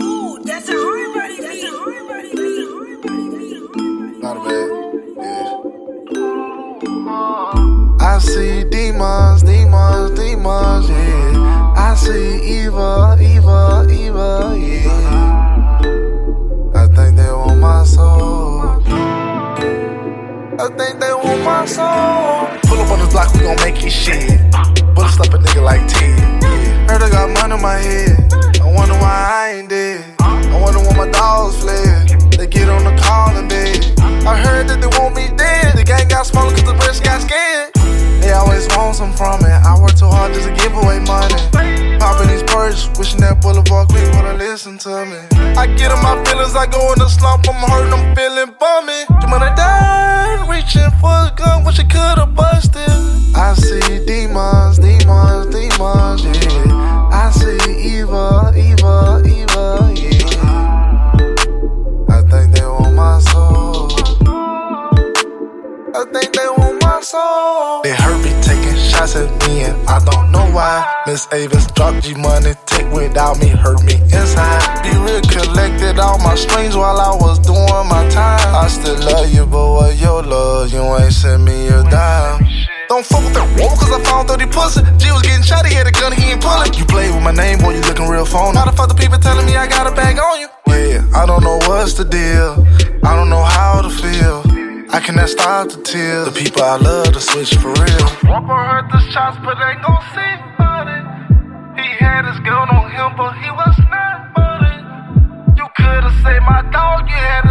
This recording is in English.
Ooh, that's a hard body. That's a hard body. Not bad. Yeah. I see demons, demons, demons, yeah. I see evil, evil, evil, yeah. I think they want my soul. I think they want my soul. Pull up on this block, we gon' make it shit. Some from it. I work too hard just to give away money. Popping these perks, wishing that boulevard queen would listen to me. I get in my feelings, I go in the slump, I'm hurting, I'm feeling bummy. Your mother died, reaching for a gun, wish she could've busted. I see demons, demons, demons, yeah. I see evil, evil, evil, yeah. I think they want my soul. I think they want my soul. They hurt shots at me, and I don't know why. Miss Avis dropped G money, take without me, hurt me inside. Be real, collected all my strings while I was doing my time. I still love you, but what your love? You ain't send me a dime. Don't fuck with that woman cause I found 30 pussy. G was getting shot, he had a gun, he ain't pulling. You play with my name, boy, you looking real phony. How the fuck the people telling me I got a bag on you? Yeah, I don't know what's the deal. I cannot stop the tears. The people I love to switch for real. Whopper heard the shots, but ain't gon' see about it. He had his gun on him, but he was not buddy. You could've saved my dog, you had